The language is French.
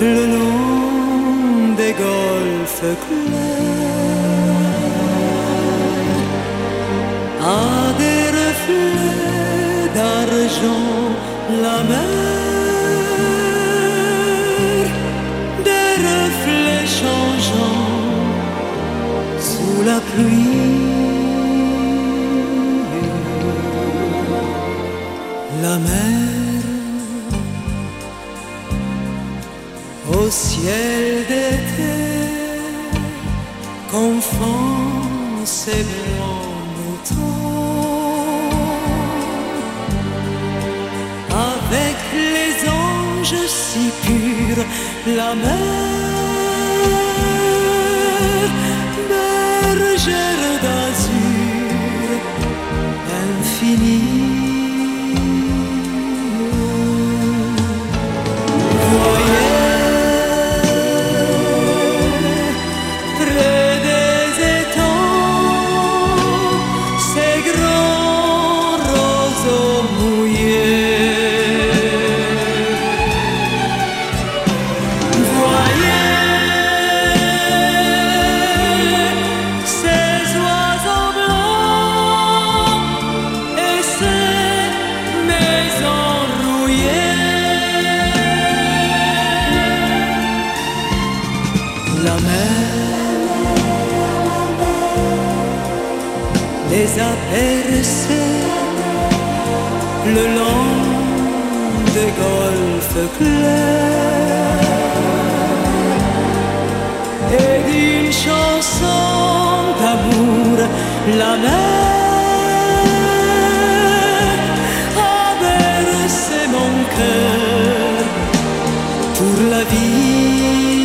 le nom des golfes clairs. A des reflets d'argent la mer. Des reflets changeants sous la pluie. Au ciel d'été confond ses blancs moutons avec les anges si purs, la mer, La mer les a bercés le long des golfes clairs et d'une chanson d'amour la mer a mon cœur pour la vie.